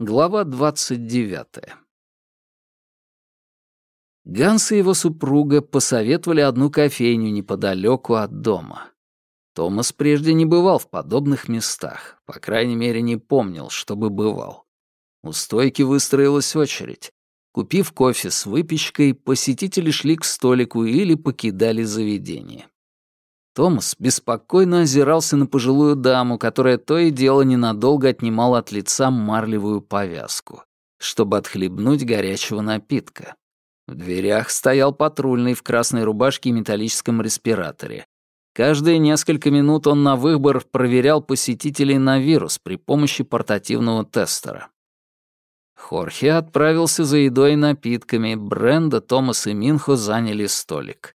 Глава 29. Ганс и его супруга посоветовали одну кофейню неподалеку от дома. Томас прежде не бывал в подобных местах, по крайней мере, не помнил, чтобы бывал. У стойки выстроилась очередь. Купив кофе с выпечкой, посетители шли к столику или покидали заведение. Томас беспокойно озирался на пожилую даму, которая то и дело ненадолго отнимала от лица марлевую повязку, чтобы отхлебнуть горячего напитка. В дверях стоял патрульный в красной рубашке и металлическом респираторе. Каждые несколько минут он на выбор проверял посетителей на вирус при помощи портативного тестера. Хорхе отправился за едой и напитками, Бренда, Томас и Минхо заняли столик.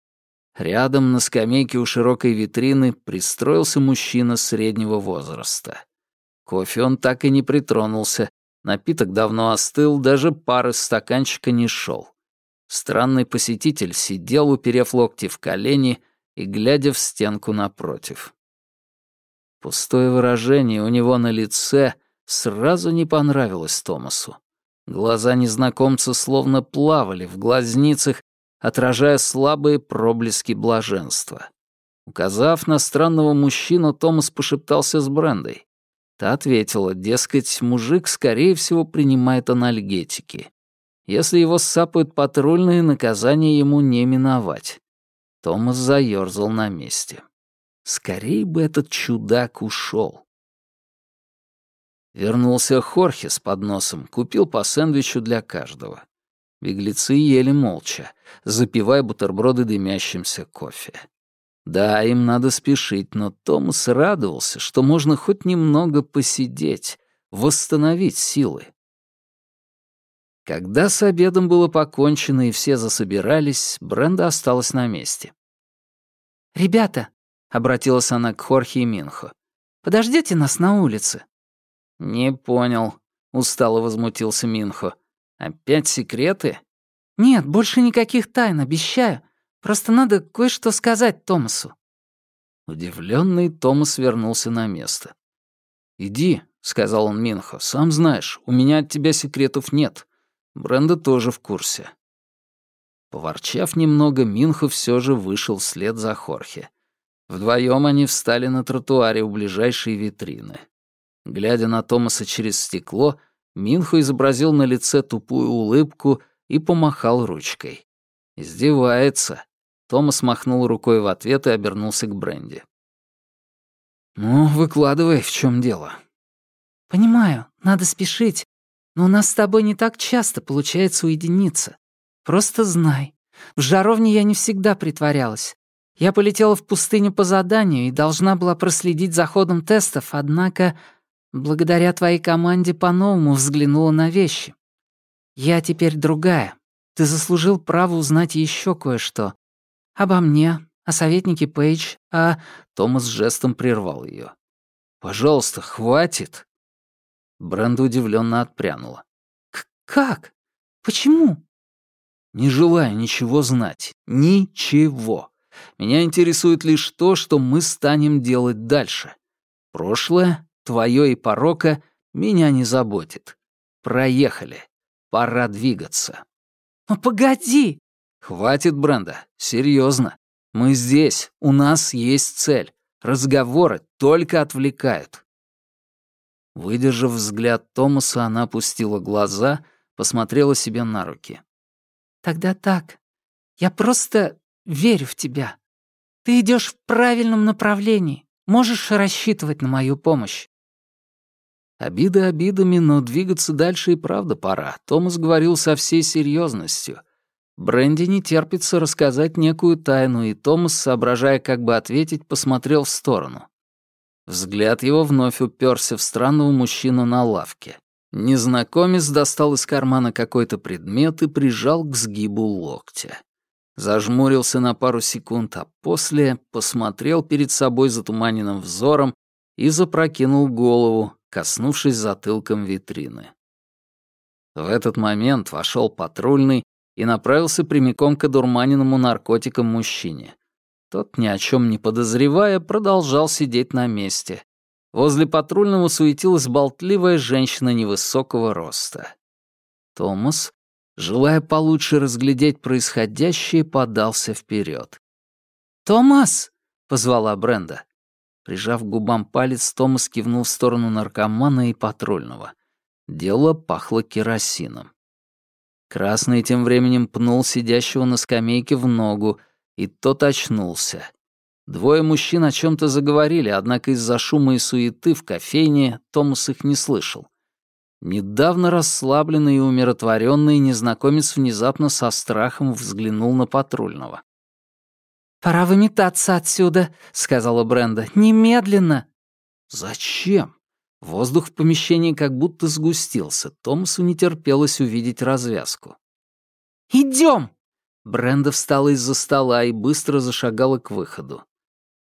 Рядом на скамейке у широкой витрины пристроился мужчина среднего возраста. Кофе он так и не притронулся, напиток давно остыл, даже пары стаканчика не шел. Странный посетитель сидел, уперев локти в колени и глядя в стенку напротив. Пустое выражение у него на лице сразу не понравилось Томасу. Глаза незнакомца словно плавали в глазницах, отражая слабые проблески блаженства. Указав на странного мужчину, Томас пошептался с Брендой. Та ответила, дескать, мужик, скорее всего, принимает анальгетики. Если его сапают патрульные, наказание ему не миновать. Томас заёрзал на месте. Скорее бы этот чудак ушел. Вернулся Хорхе с подносом, купил по сэндвичу для каждого. Беглецы ели молча, запивая бутерброды дымящимся кофе. Да, им надо спешить, но Томас радовался, что можно хоть немного посидеть, восстановить силы. Когда с обедом было покончено и все засобирались, Бренда осталась на месте. «Ребята», — обратилась она к Хорхе и Минхо, — «подождите нас на улице». «Не понял», — устало возмутился Минхо. Опять секреты? Нет, больше никаких тайн, обещаю. Просто надо кое-что сказать Томасу. Удивленный Томас вернулся на место. «Иди», — сказал он Минхо, — «сам знаешь, у меня от тебя секретов нет. Бренда тоже в курсе». Поворчав немного, Минхо все же вышел вслед за Хорхе. Вдвоем они встали на тротуаре у ближайшей витрины. Глядя на Томаса через стекло, Минхо изобразил на лице тупую улыбку и помахал ручкой. Издевается. Томас махнул рукой в ответ и обернулся к Бренди. «Ну, выкладывай, в чем дело». «Понимаю, надо спешить, но у нас с тобой не так часто получается уединиться. Просто знай, в жаровне я не всегда притворялась. Я полетела в пустыню по заданию и должна была проследить за ходом тестов, однако Благодаря твоей команде по-новому взглянула на вещи. Я теперь другая. Ты заслужил право узнать еще кое-что. Обо мне, о советнике Пейдж, а...» Томас жестом прервал ее. «Пожалуйста, хватит!» Бренда удивленно отпрянула. «Как? Почему?» «Не желаю ничего знать. Ничего. Меня интересует лишь то, что мы станем делать дальше. Прошлое твое и порока меня не заботит. Проехали. Пора двигаться. Ну погоди! Хватит, Бренда, серьезно. Мы здесь, у нас есть цель. Разговоры только отвлекают. Выдержав взгляд Томаса, она опустила глаза, посмотрела себе на руки. «Тогда так. Я просто верю в тебя. Ты идешь в правильном направлении. Можешь рассчитывать на мою помощь. Обиды обидами, но двигаться дальше и правда пора. Томас говорил со всей серьезностью. Бренди не терпится рассказать некую тайну, и Томас, соображая, как бы ответить, посмотрел в сторону. Взгляд его вновь уперся в странного мужчину на лавке. Незнакомец достал из кармана какой-то предмет и прижал к сгибу локтя. Зажмурился на пару секунд, а после посмотрел перед собой затуманенным взором и запрокинул голову, коснувшись затылком витрины. В этот момент вошел патрульный и направился прямиком к одурманенному наркотикам мужчине. Тот, ни о чем не подозревая, продолжал сидеть на месте. Возле патрульного суетилась болтливая женщина невысокого роста. Томас, желая получше разглядеть происходящее, подался вперед. «Томас!» — позвала Бренда. Прижав к губам палец, Томас кивнул в сторону наркомана и патрульного. Дело пахло керосином. Красный тем временем пнул сидящего на скамейке в ногу, и тот очнулся. Двое мужчин о чем то заговорили, однако из-за шума и суеты в кофейне Томас их не слышал. Недавно расслабленный и умиротворенный незнакомец внезапно со страхом взглянул на патрульного. «Пора выметаться отсюда», — сказала Бренда. «Немедленно!» «Зачем?» Воздух в помещении как будто сгустился. Томасу не терпелось увидеть развязку. «Идем!» Бренда встала из-за стола и быстро зашагала к выходу.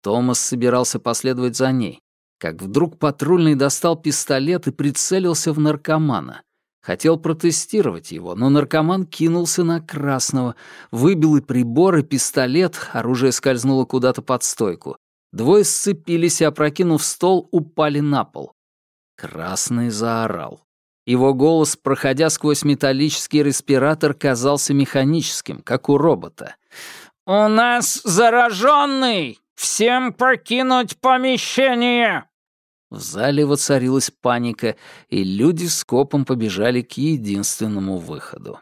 Томас собирался последовать за ней, как вдруг патрульный достал пистолет и прицелился в наркомана. Хотел протестировать его, но наркоман кинулся на красного, выбил и прибор, и пистолет, оружие скользнуло куда-то под стойку. Двое сцепились и, опрокинув стол, упали на пол. Красный заорал. Его голос, проходя сквозь металлический респиратор, казался механическим, как у робота. «У нас зараженный! Всем покинуть помещение!» В зале воцарилась паника, и люди скопом побежали к единственному выходу.